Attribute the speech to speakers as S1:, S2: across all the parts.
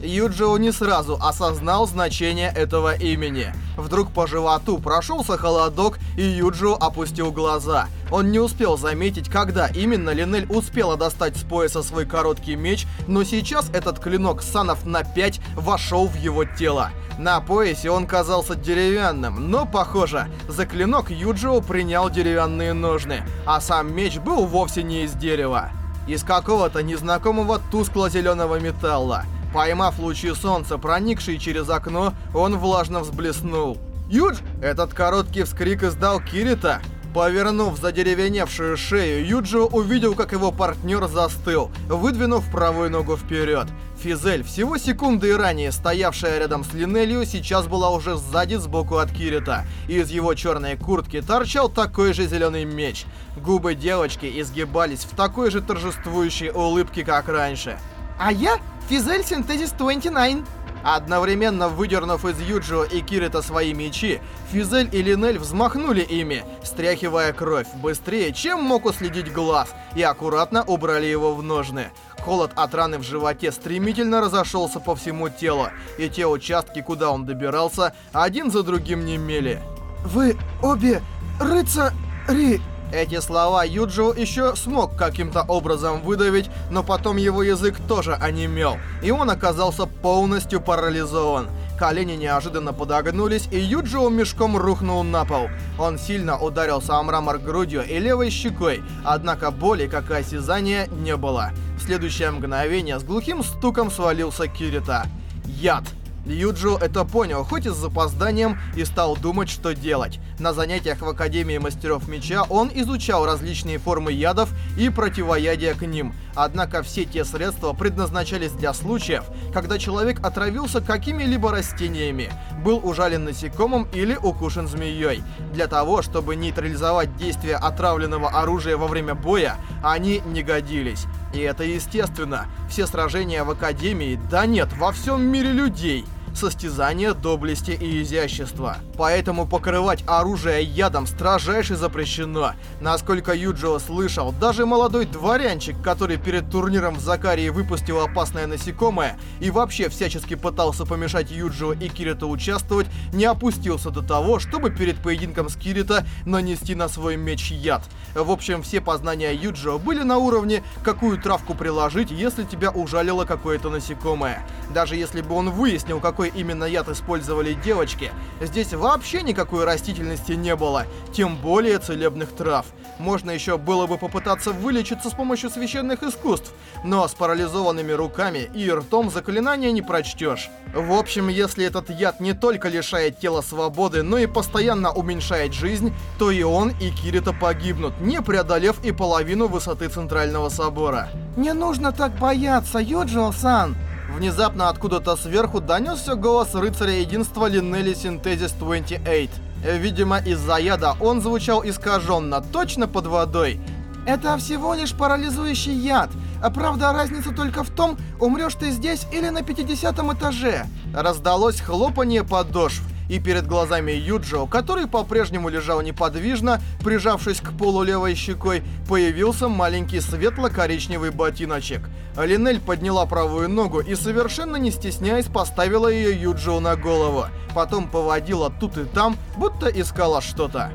S1: Юджио не сразу осознал значение этого имени. Вдруг по животу прошелся холодок, и Юджио опустил глаза. Он не успел заметить, когда именно Линель успела достать с пояса свой короткий меч, но сейчас этот клинок санов на 5 вошел в его тело. На поясе он казался деревянным, но, похоже, за клинок Юджио принял деревянные ножны, а сам меч был вовсе не из дерева. Из какого-то незнакомого тускло-зеленого металла. Поймав лучи солнца, проникшие через окно, он влажно взблеснул. «Юдж!» Этот короткий вскрик издал Кирита. Повернув задеревеневшую шею, Юджио увидел, как его партнер застыл, выдвинув правую ногу вперед. Физель, всего секунды ранее стоявшая рядом с Линелью, сейчас была уже сзади сбоку от Кирита. Из его черной куртки торчал такой же зеленый меч. Губы девочки изгибались в такой же торжествующей улыбке, как раньше.
S2: А я Физель Синтезис 29.
S1: Одновременно выдернув из Юджио и Кирита свои мечи, Физель и Линель взмахнули ими, стряхивая кровь быстрее, чем мог уследить глаз, и аккуратно убрали его в ножны. Холод от раны в животе стремительно разошелся по всему телу, и те участки, куда он добирался, один за другим немели.
S2: Вы обе рыцари...
S1: Эти слова Юджио еще смог каким-то образом выдавить, но потом его язык тоже онемел, и он оказался полностью парализован. Колени неожиданно подогнулись, и Юджио мешком рухнул на пол. Он сильно ударился о мрамор грудью и левой щекой, однако боли, как и осязания, не было. В следующее мгновение с глухим стуком свалился Кирита. Яд. Юджио это понял, хоть и с запозданием, и стал думать, что делать. На занятиях в Академии Мастеров Меча он изучал различные формы ядов и противоядия к ним. Однако все те средства предназначались для случаев, когда человек отравился какими-либо растениями, был ужален насекомым или укушен змеей. Для того, чтобы нейтрализовать действие отравленного оружия во время боя, они не годились. И это естественно. Все сражения в Академии, да нет, во всем мире людей состязание доблести и изящества. Поэтому покрывать оружие ядом строжайше запрещено. Насколько Юджио слышал, даже молодой дворянчик, который перед турниром в Закарии выпустил опасное насекомое и вообще всячески пытался помешать Юджио и Кирита участвовать, не опустился до того, чтобы перед поединком с Кирита нанести на свой меч яд. В общем, все познания Юджио были на уровне, какую травку приложить, если тебя ужалило какое-то насекомое. Даже если бы он выяснил, какой какой именно яд использовали девочки, здесь вообще никакой растительности не было, тем более целебных трав. Можно еще было бы попытаться вылечиться с помощью священных искусств, но с парализованными руками и ртом заклинания не прочтешь. В общем, если этот яд не только лишает тела свободы, но и постоянно уменьшает жизнь, то и он, и Кирита погибнут, не преодолев и половину высоты Центрального Собора.
S2: Не нужно так бояться, Юджио-сан.
S1: Внезапно откуда-то сверху донесся голос рыцаря единства Линнели Синтезис 28. Видимо, из-за яда он звучал искаженно, точно под водой.
S2: Это всего лишь парализующий яд. А правда, разница только в том, умрешь ты здесь или на 50 этаже.
S1: Раздалось хлопанье подошв и перед глазами Юджио, который по-прежнему лежал неподвижно, прижавшись к полу левой щекой, появился маленький светло-коричневый ботиночек. Линель подняла правую ногу и, совершенно не стесняясь, поставила ее Юджио на голову. Потом поводила тут и там, будто искала что-то.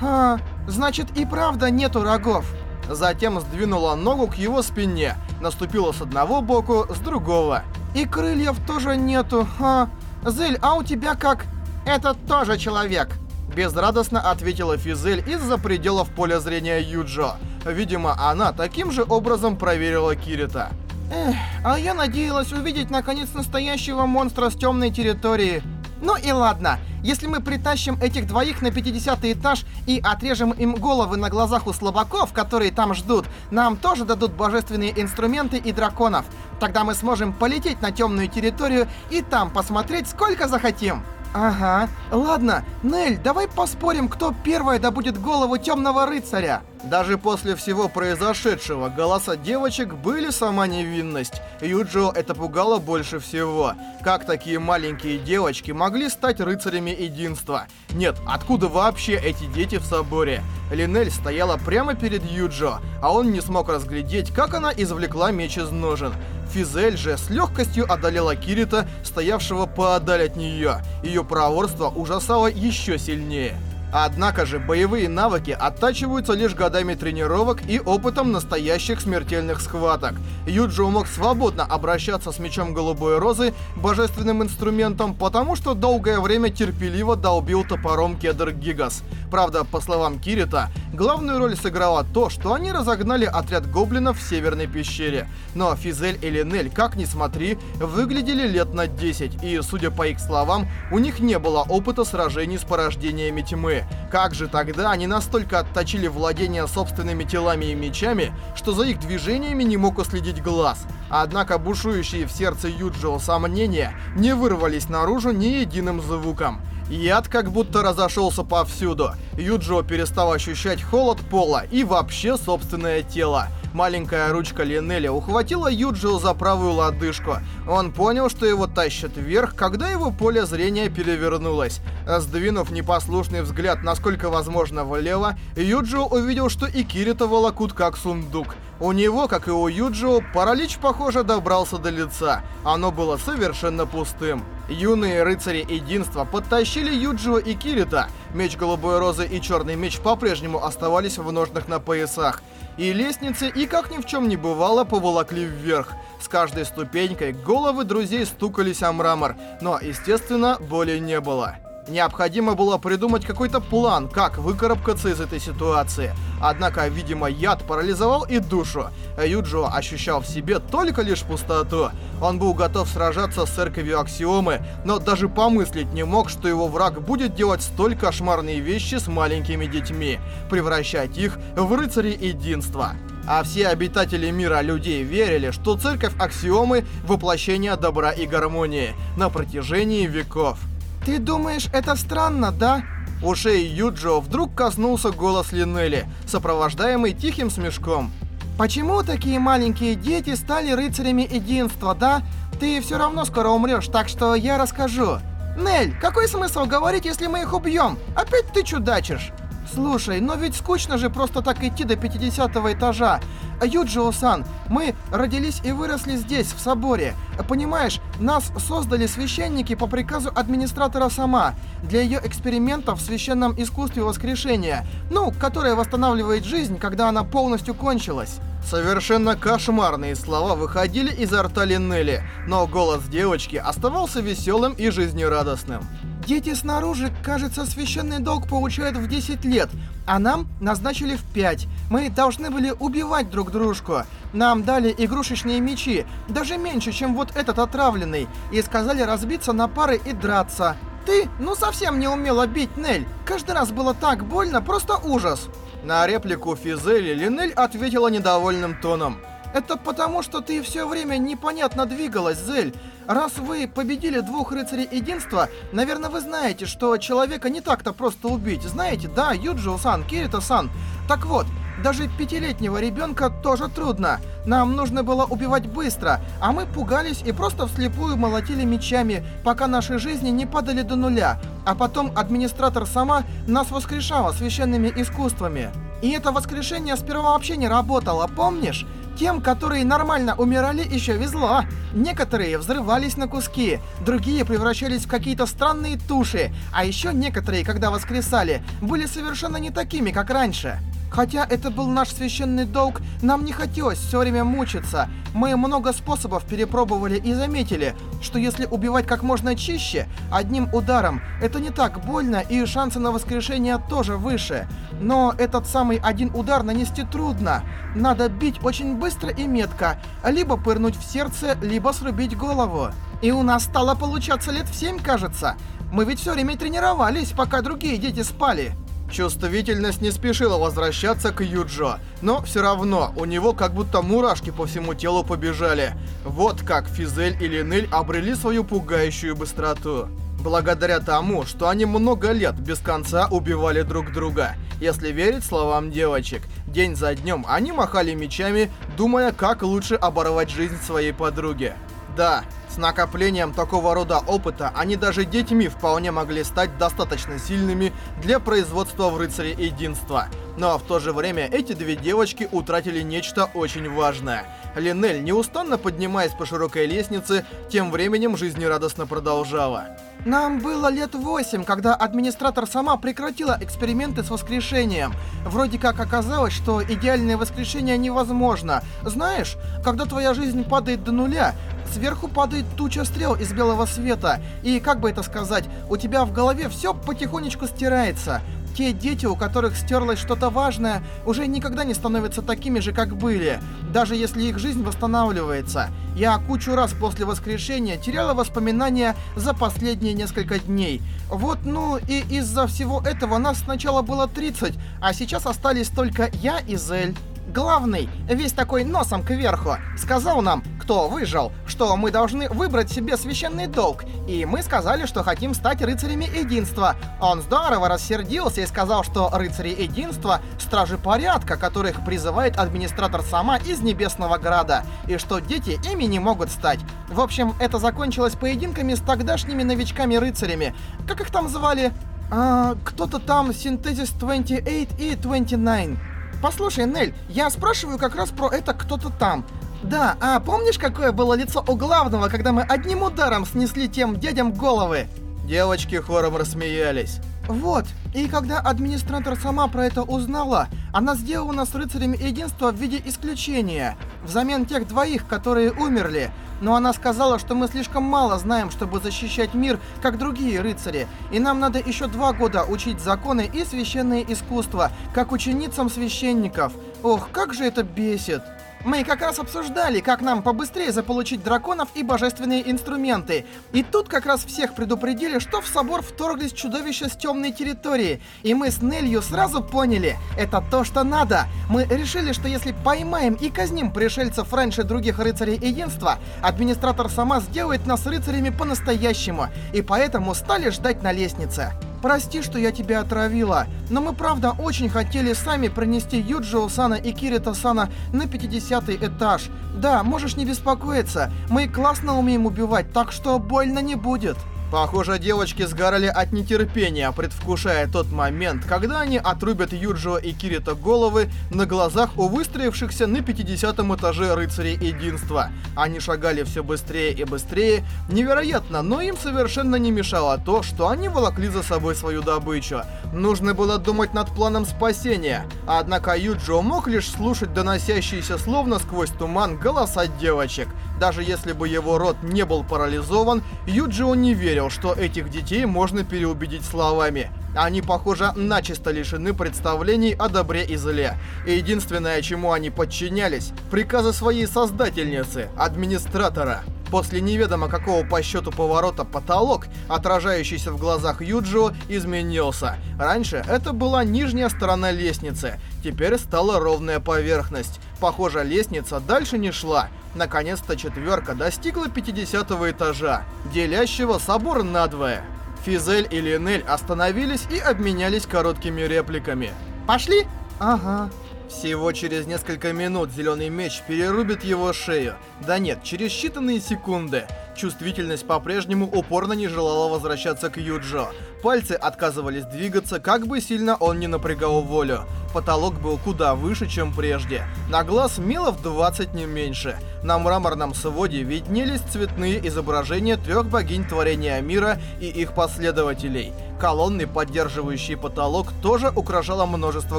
S2: «А, значит и правда нету рогов».
S1: Затем сдвинула ногу к его спине, наступила с одного боку, с другого.
S2: «И крыльев тоже нету, а? Зель, а у тебя как?»
S1: «Это тоже человек!» Безрадостно ответила Физель из-за пределов поля зрения Юджо. Видимо, она таким же образом проверила Кирита.
S2: Эх, а я надеялась увидеть наконец настоящего монстра с темной территории. Ну и ладно, если мы притащим этих двоих на 50 этаж и отрежем им головы на глазах у слабаков, которые там ждут, нам тоже дадут божественные инструменты и драконов. Тогда мы сможем полететь на темную территорию и там посмотреть сколько захотим. Ага. Ладно, Нель, давай поспорим, кто первая добудет голову темного рыцаря.
S1: Даже после всего произошедшего, голоса девочек были сама невинность. Юджио это пугало больше всего. Как такие маленькие девочки могли стать рыцарями единства? Нет, откуда вообще эти дети в соборе? Линель стояла прямо перед Юджио, а он не смог разглядеть, как она извлекла меч из ножен. Физель же с легкостью одолела Кирита, стоявшего поодаль от нее. Ее проворство ужасало еще сильнее. Однако же боевые навыки оттачиваются лишь годами тренировок и опытом настоящих смертельных схваток. Юджио мог свободно обращаться с мечом Голубой Розы, божественным инструментом, потому что долгое время терпеливо долбил топором Кедр Гигас. Правда, по словам Кирита, главную роль сыграло то, что они разогнали отряд гоблинов в Северной пещере. Но Физель и Линель, как ни смотри, выглядели лет на 10, и, судя по их словам, у них не было опыта сражений с порождениями тьмы. Как же тогда они настолько отточили владение собственными телами и мечами, что за их движениями не мог уследить глаз? Однако бушующие в сердце Юджио сомнения не вырвались наружу ни единым звуком. Яд как будто разошелся повсюду. Юджио перестал ощущать холод пола и вообще собственное тело. Маленькая ручка Линели ухватила Юджио за правую лодыжку. Он понял, что его тащат вверх, когда его поле зрения перевернулось. Сдвинув непослушный взгляд, насколько возможно, влево, Юджио увидел, что и Кирита волокут как сундук. У него, как и у Юджио, паралич, похоже, добрался до лица. Оно было совершенно пустым. Юные рыцари единства подтащили Юджио и Кирита. Меч Голубой Розы и Черный Меч по-прежнему оставались в ножнах на поясах и лестницы, и как ни в чем не бывало, поволокли вверх. С каждой ступенькой головы друзей стукались о мрамор, но, естественно, боли не было. Необходимо было придумать какой-то план, как выкарабкаться из этой ситуации. Однако, видимо, яд парализовал и душу. Юджио ощущал в себе только лишь пустоту. Он был готов сражаться с церковью Аксиомы, но даже помыслить не мог, что его враг будет делать столь кошмарные вещи с маленькими детьми, превращать их в рыцарей единства. А все обитатели мира людей верили, что церковь Аксиомы — воплощение добра и гармонии на протяжении веков.
S2: Ты думаешь, это странно, да?
S1: Ушей Юджио вдруг коснулся голос Линели, сопровождаемый тихим смешком.
S2: Почему такие маленькие дети стали рыцарями единства, да? Ты все равно скоро умрешь, так что я расскажу. Нель, какой смысл говорить, если мы их убьем? Опять ты чудачишь. Слушай, но ведь скучно же просто так идти до 50 этажа. Юджио-сан, мы родились и выросли здесь, в соборе. Понимаешь, нас создали священники по приказу администратора сама для ее экспериментов в священном искусстве воскрешения, ну, которое восстанавливает жизнь, когда она полностью кончилась.
S1: Совершенно кошмарные слова выходили изо рта Линнели, но голос девочки оставался веселым и жизнерадостным.
S2: Дети снаружи, кажется, священный долг получают в 10 лет, а нам назначили в 5. Мы должны были убивать друг дружку. Нам дали игрушечные мечи, даже меньше, чем вот этот отравленный, и сказали разбиться на пары и драться. Ты, ну совсем не умела бить, Нель. Каждый раз было так больно, просто ужас.
S1: На реплику Физели Линель ответила недовольным тоном.
S2: Это потому, что ты все время непонятно двигалась, Зель. Раз вы победили двух рыцарей единства, наверное, вы знаете, что человека не так-то просто убить. Знаете, да, Юджио-сан, Кирита-сан. Так вот, даже пятилетнего ребенка тоже трудно. Нам нужно было убивать быстро, а мы пугались и просто вслепую молотили мечами, пока наши жизни не падали до нуля. А потом администратор сама нас воскрешала священными искусствами. И это воскрешение сперва вообще не работало, помнишь? Тем, которые нормально умирали, еще везло. Некоторые взрывались на куски, другие превращались в какие-то странные туши, а еще некоторые, когда воскресали, были совершенно не такими, как раньше. Хотя это был наш священный долг, нам не хотелось все время мучиться. Мы много способов перепробовали и заметили, что если убивать как можно чище, одним ударом, это не так больно и шансы на воскрешение тоже выше. Но этот самый один удар нанести трудно. Надо бить очень быстро и метко, либо пырнуть в сердце, либо срубить голову. И у нас стало получаться лет в семь, кажется. Мы ведь все время тренировались, пока другие дети спали.
S1: Чувствительность не спешила возвращаться к Юджо, но все равно у него как будто мурашки по всему телу побежали. Вот как Физель и Линель обрели свою пугающую быстроту. Благодаря тому, что они много лет без конца убивали друг друга. Если верить словам девочек, день за днем они махали мечами, думая, как лучше оборвать жизнь своей подруги. Да, с накоплением такого рода опыта они даже детьми вполне могли стать достаточно сильными для производства в Рыцаре Единства. Но в то же время эти две девочки утратили нечто очень важное. Линель, неустанно поднимаясь по широкой лестнице, тем временем жизнерадостно продолжала.
S2: Нам было лет восемь, когда администратор сама прекратила эксперименты с воскрешением. Вроде как оказалось, что идеальное воскрешение невозможно. Знаешь, когда твоя жизнь падает до нуля, сверху падает туча стрел из белого света, и, как бы это сказать, у тебя в голове все потихонечку стирается. Те дети, у которых стерлось что-то важное, уже никогда не становятся такими же, как были, даже если их жизнь восстанавливается. Я кучу раз после воскрешения теряла воспоминания за последние несколько дней. Вот, ну, и из-за всего этого нас сначала было 30, а сейчас остались только я и Зель. Главный, весь такой носом кверху, сказал нам, кто выжил, что мы должны выбрать себе священный долг, и мы сказали, что хотим стать рыцарями единства. Он здорово рассердился и сказал, что рыцари единства — стражи порядка, которых призывает администратор сама из Небесного Града, и что дети ими не могут стать. В общем, это закончилось поединками с тогдашними новичками-рыцарями. Как их там звали? А, кто-то там Синтезис 28 и 29. Послушай, Нель, я спрашиваю как раз про это кто-то там. Да, а помнишь, какое было лицо у главного, когда мы одним ударом снесли тем дядям головы?
S1: Девочки хором рассмеялись.
S2: Вот, и когда администратор сама про это узнала, она сделала нас рыцарями единства в виде исключения, взамен тех двоих, которые умерли. Но она сказала, что мы слишком мало знаем, чтобы защищать мир, как другие рыцари, и нам надо еще два года учить законы и священные искусства, как ученицам священников. Ох, как же это бесит! Мы как раз обсуждали, как нам побыстрее заполучить драконов и божественные инструменты. И тут как раз всех предупредили, что в собор вторглись чудовища с темной территории. И мы с Нелью сразу поняли, это то, что надо. Мы решили, что если поймаем и казним пришельцев раньше других рыцарей единства, администратор сама сделает нас рыцарями по-настоящему. И поэтому стали ждать на лестнице. Прости, что я тебя отравила, но мы правда очень хотели сами пронести Юджио Сана и Кирита Сана на 50 этаж. Да, можешь не беспокоиться, мы классно умеем убивать, так что больно не будет.
S1: Похоже, девочки сгорали от нетерпения, предвкушая тот момент, когда они отрубят Юджио и Кирита головы на глазах у выстроившихся на 50 этаже рыцарей единства. Они шагали все быстрее и быстрее, невероятно, но им совершенно не мешало то, что они волокли за собой свою добычу. Нужно было думать над планом спасения, однако Юджио мог лишь слушать доносящиеся словно сквозь туман голоса девочек. Даже если бы его рот не был парализован, Юджио не верил, что этих детей можно переубедить словами. Они, похоже, начисто лишены представлений о добре и зле. И единственное, чему они подчинялись, приказы своей создательницы, администратора. После неведомо какого по счету поворота потолок, отражающийся в глазах Юджио, изменился. Раньше это была нижняя сторона лестницы, теперь стала ровная поверхность. Похоже, лестница дальше не шла. Наконец-то четверка достигла 50 этажа, делящего собор надвое. Физель и Линель остановились и обменялись короткими репликами.
S2: Пошли? Ага.
S1: Всего через несколько минут Зеленый Меч перерубит его шею. Да нет, через считанные секунды. Чувствительность по-прежнему упорно не желала возвращаться к Юджо. Пальцы отказывались двигаться, как бы сильно он не напрягал волю. Потолок был куда выше, чем прежде. На глаз мило 20 не меньше. На мраморном своде виднелись цветные изображения трех богинь творения мира и их последователей. Колонны, поддерживающие потолок, тоже украшало множество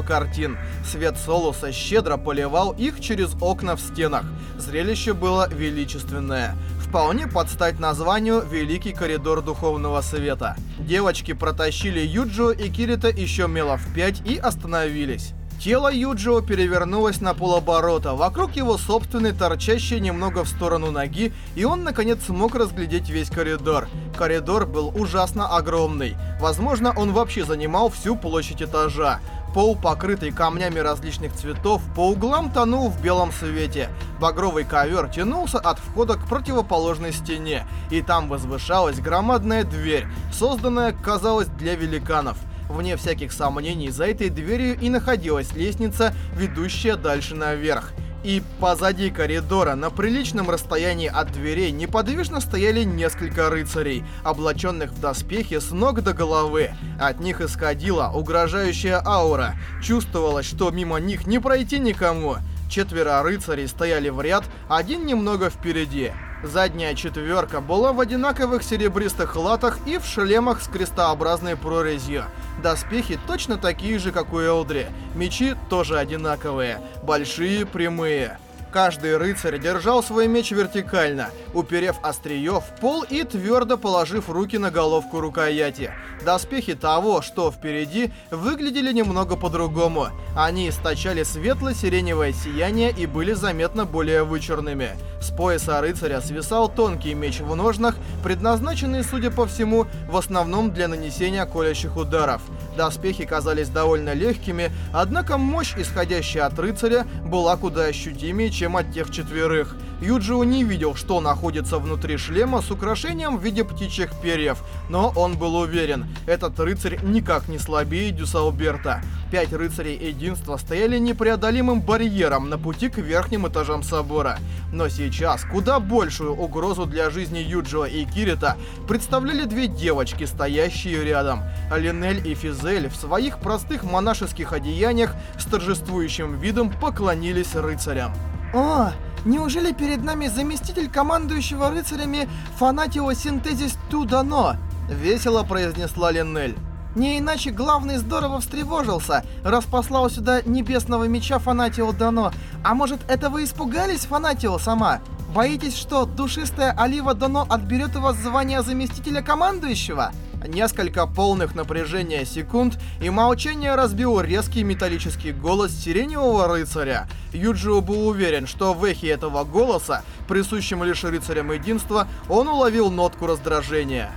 S1: картин. Свет Солуса щедро поливал их через окна в стенах. Зрелище было величественное. Вполне под стать названию «Великий коридор Духовного Света». Девочки протащили Юджио и Кирита еще мелов 5 и остановились. Тело Юджио перевернулось на полоборота, вокруг его собственной торчащей немного в сторону ноги, и он наконец смог разглядеть весь коридор. Коридор был ужасно огромный. Возможно, он вообще занимал всю площадь этажа. Пол, покрытый камнями различных цветов, по углам тонул в белом свете. Багровый ковер тянулся от входа к противоположной стене, и там возвышалась громадная дверь, созданная, казалось, для великанов. Вне всяких сомнений, за этой дверью и находилась лестница, ведущая дальше наверх. И позади коридора, на приличном расстоянии от дверей, неподвижно стояли несколько рыцарей, облаченных в доспехи с ног до головы. От них исходила угрожающая аура. Чувствовалось, что мимо них не пройти никому. Четверо рыцарей стояли в ряд, один немного впереди. Задняя четверка была в одинаковых серебристых латах и в шлемах с крестообразной прорезью. Доспехи точно такие же, как у Элдри. Мечи тоже одинаковые. Большие, прямые. Каждый рыцарь держал свой меч вертикально, уперев острие в пол и твердо положив руки на головку рукояти. Доспехи того, что впереди, выглядели немного по-другому. Они источали светло-сиреневое сияние и были заметно более вычурными. С пояса рыцаря свисал тонкий меч в ножнах, предназначенный, судя по всему, в основном для нанесения колющих ударов. Доспехи казались довольно легкими, однако мощь, исходящая от рыцаря, была куда ощутимее, чем от тех четверых. Юджио не видел, что находится внутри шлема с украшением в виде птичьих перьев, но он был уверен, этот рыцарь никак не слабее Дюсалберта. Пять рыцарей единства стояли непреодолимым барьером на пути к верхним этажам собора. Но сейчас куда большую угрозу для жизни Юджио и Кирита представляли две девочки, стоящие рядом. Линель и Физель в своих простых монашеских одеяниях с торжествующим видом поклонились рыцарям.
S2: О, неужели перед нами заместитель командующего рыцарями Фанатио Синтезис Тудано?
S1: Весело произнесла Линнель.
S2: Не иначе главный здорово встревожился, раз сюда небесного меча Фанатио Дано. А может, это вы испугались, Фанатио, сама? Боитесь, что душистая Олива Дано отберет у вас звание заместителя командующего?
S1: Несколько полных напряжения секунд, и молчание разбил резкий металлический голос сиреневого рыцаря. Юджио был уверен, что в эхе этого голоса, присущем лишь рыцарям единства, он уловил нотку раздражения.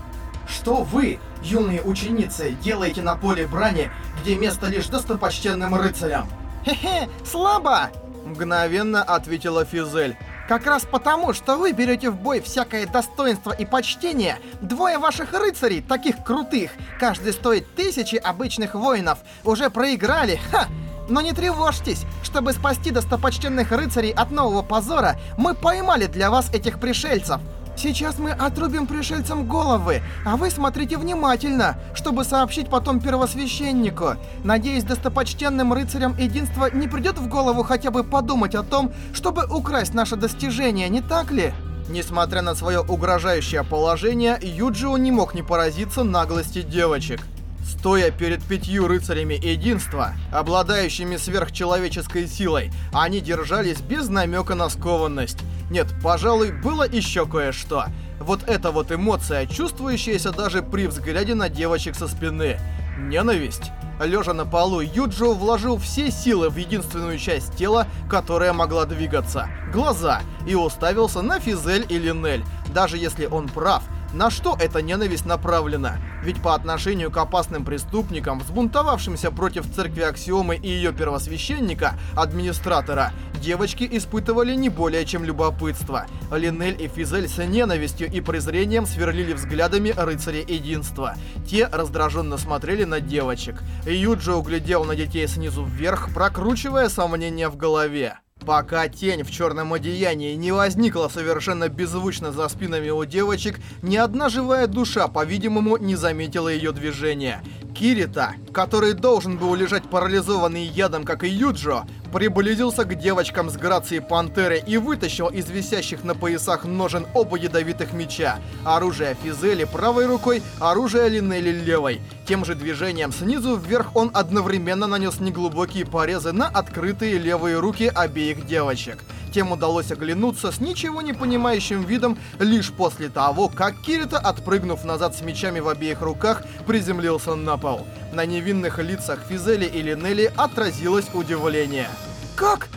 S2: Что вы, юные ученицы, делаете на поле брани, где место лишь достопочтенным рыцарям? Хе-хе, слабо!
S1: Мгновенно ответила Физель.
S2: Как раз потому, что вы берете в бой всякое достоинство и почтение, двое ваших рыцарей, таких крутых, каждый стоит тысячи обычных воинов, уже проиграли, ха! Но не тревожьтесь, чтобы спасти достопочтенных рыцарей от нового позора, мы поймали для вас этих пришельцев. Сейчас мы отрубим пришельцам головы, а вы смотрите внимательно, чтобы сообщить потом первосвященнику. Надеюсь, достопочтенным рыцарям единства не придет в голову хотя бы подумать о том, чтобы украсть наше достижение, не так ли?
S1: Несмотря на свое угрожающее положение, Юджио не мог не поразиться наглости девочек. Стоя перед пятью рыцарями единства, обладающими сверхчеловеческой силой, они держались без намека на скованность. Нет, пожалуй, было еще кое-что. Вот эта вот эмоция, чувствующаяся даже при взгляде на девочек со спины. Ненависть. Лежа на полу, Юджио вложил все силы в единственную часть тела, которая могла двигаться — глаза, и уставился на Физель и Линель. Даже если он прав, на что эта ненависть направлена? Ведь по отношению к опасным преступникам, взбунтовавшимся против церкви Аксиомы и ее первосвященника, администратора, девочки испытывали не более чем любопытство. Линель и Физель с ненавистью и презрением сверлили взглядами рыцаря единства. Те раздраженно смотрели на девочек. Юджи углядел на детей снизу вверх, прокручивая сомнения в голове. Пока тень в черном одеянии не возникла совершенно беззвучно за спинами у девочек, ни одна живая душа, по-видимому, не заметила ее движения. Кирита, который должен был лежать парализованный ядом, как и Юджо, приблизился к девочкам с грацией пантеры и вытащил из висящих на поясах ножен оба ядовитых меча. Оружие Физели правой рукой, оружие Линели левой. Тем же движением снизу вверх он одновременно нанес неглубокие порезы на открытые левые руки обеих девочек. Тем удалось оглянуться с ничего не понимающим видом лишь после того, как Кирита, отпрыгнув назад с мечами в обеих руках, приземлился на пол. На невинных лицах Физели и Линели отразилось удивление.
S2: «Как?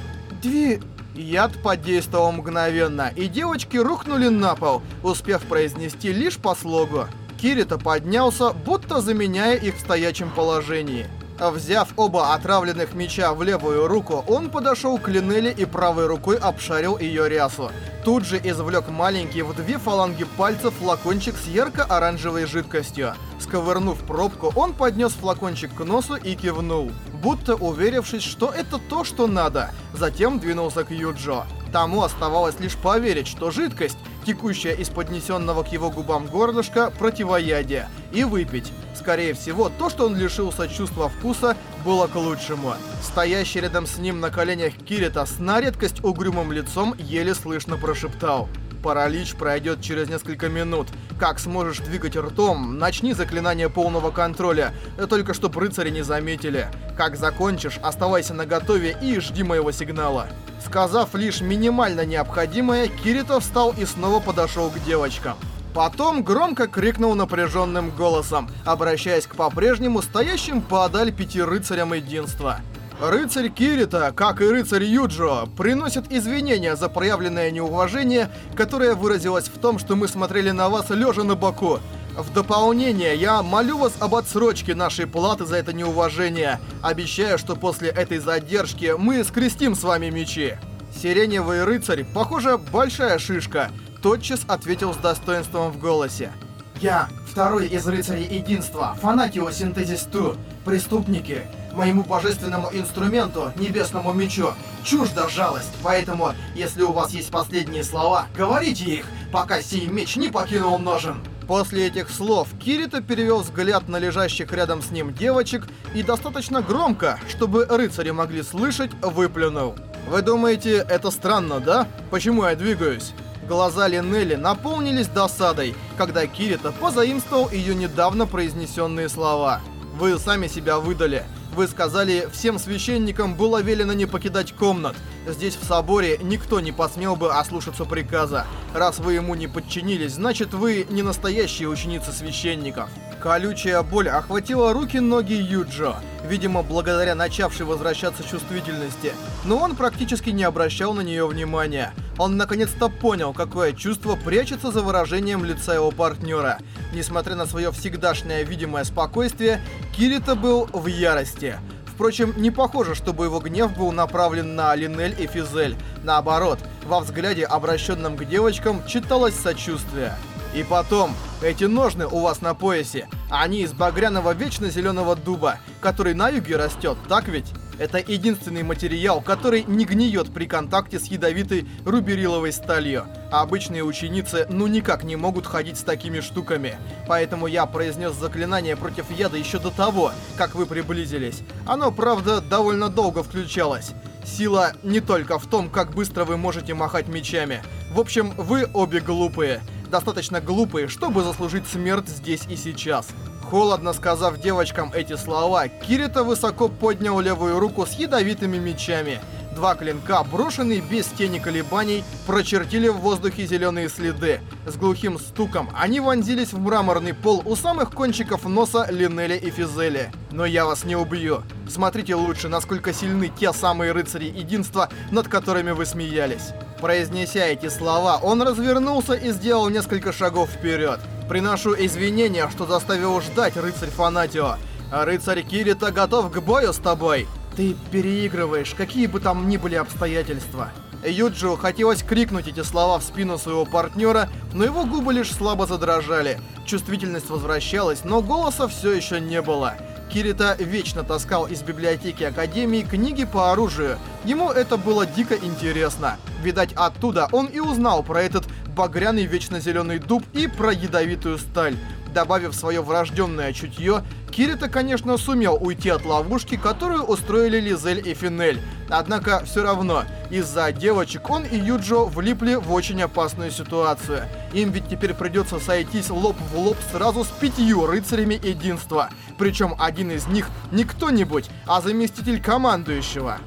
S2: Две...»
S1: Яд подействовал мгновенно, и девочки рухнули на пол, успев произнести лишь по слогу. Кирита поднялся, будто заменяя их в стоячем положении. Взяв оба отравленных меча в левую руку, он подошел к Линелли и правой рукой обшарил ее рясу. Тут же извлек маленький в две фаланги пальцев флакончик с ярко-оранжевой жидкостью. Сковырнув пробку, он поднес флакончик к носу и кивнул, будто уверившись, что это то, что надо. Затем двинулся к Юджо. Тому оставалось лишь поверить, что жидкость, текущая из поднесенного к его губам горлышка, противоядие, и выпить. Скорее всего, то, что он лишился чувства вкуса, было к лучшему. Стоящий рядом с ним на коленях Кирита с на редкость угрюмым лицом еле слышно прошептал. Паралич пройдет через несколько минут. Как сможешь двигать ртом, начни заклинание полного контроля, только чтоб рыцари не заметили. Как закончишь, оставайся наготове и жди моего сигнала. Сказав лишь минимально необходимое, Кирита встал и снова подошел к девочкам. Потом громко крикнул напряженным голосом, обращаясь к по-прежнему стоящим подаль пяти рыцарям единства. Рыцарь Кирита, как и рыцарь Юджо, приносит извинения за проявленное неуважение, которое выразилось в том, что мы смотрели на вас лежа на боку. В дополнение, я молю вас об отсрочке нашей платы за это неуважение. Обещаю, что после этой задержки мы скрестим с вами мечи. Сиреневый рыцарь, похоже, большая шишка, тотчас ответил с достоинством в голосе.
S2: Я, второй из рыцарей единства, фанатио синтезис ту, преступники, моему божественному инструменту, небесному мечу, чужда жалость, поэтому, если у вас есть последние слова, говорите их, пока сей меч не покинул ножен.
S1: После этих слов Кирита перевел взгляд на лежащих рядом с ним девочек и достаточно громко, чтобы рыцари могли слышать, выплюнул. Вы думаете, это странно, да? Почему я двигаюсь? Глаза Линелли наполнились досадой, когда Кирита позаимствовал ее недавно произнесенные слова. Вы сами себя выдали. Вы сказали, всем священникам было велено не покидать комнат. Здесь, в соборе, никто не посмел бы ослушаться приказа. Раз вы ему не подчинились, значит, вы не настоящие ученицы священников. Колючая боль охватила руки, ноги Юджо, видимо, благодаря начавшей возвращаться чувствительности, но он практически не обращал на нее внимания. Он наконец-то понял, какое чувство прячется за выражением лица его партнера. Несмотря на свое всегдашнее видимое спокойствие, Кирита был в ярости. Впрочем, не похоже, чтобы его гнев был направлен на Линель и Физель. Наоборот, во взгляде, обращенном к девочкам, читалось сочувствие. И потом, эти ножны у вас на поясе, они из багряного вечно зеленого дуба, который на юге растет, так ведь? Это единственный материал, который не гниет при контакте с ядовитой рубериловой сталью. Обычные ученицы ну никак не могут ходить с такими штуками. Поэтому я произнес заклинание против яда еще до того, как вы приблизились. Оно, правда, довольно долго включалось. Сила не только в том, как быстро вы можете махать мечами. В общем, вы обе глупые достаточно глупые, чтобы заслужить смерть здесь и сейчас. Холодно сказав девочкам эти слова, Кирита высоко поднял левую руку с ядовитыми мечами. Два клинка, брошенные без тени колебаний, прочертили в воздухе зеленые следы. С глухим стуком они вонзились в мраморный пол у самых кончиков носа Линели и Физели. Но я вас не убью. Смотрите лучше, насколько сильны те самые рыцари единства, над которыми вы смеялись. Произнеся эти слова, он развернулся и сделал несколько шагов вперед. Приношу извинения, что заставил ждать рыцарь Фанатио. Рыцарь Кирита готов к бою с тобой. Ты переигрываешь, какие бы там ни были обстоятельства. Юджио хотелось крикнуть эти слова в спину своего партнера, но его губы лишь слабо задрожали. Чувствительность возвращалась, но голоса все еще не было. Кирита вечно таскал из библиотеки Академии книги по оружию. Ему это было дико интересно. Видать, оттуда он и узнал про этот багряный вечно зеленый дуб и про ядовитую сталь. Добавив свое врожденное чутье, Кирита, конечно, сумел уйти от ловушки, которую устроили Лизель и Финель. Однако, все равно, из-за девочек он и Юджо влипли в очень опасную ситуацию. Им ведь теперь придется сойтись лоб в лоб сразу с пятью рыцарями единства. Причем один из них не кто-нибудь, а заместитель командующего.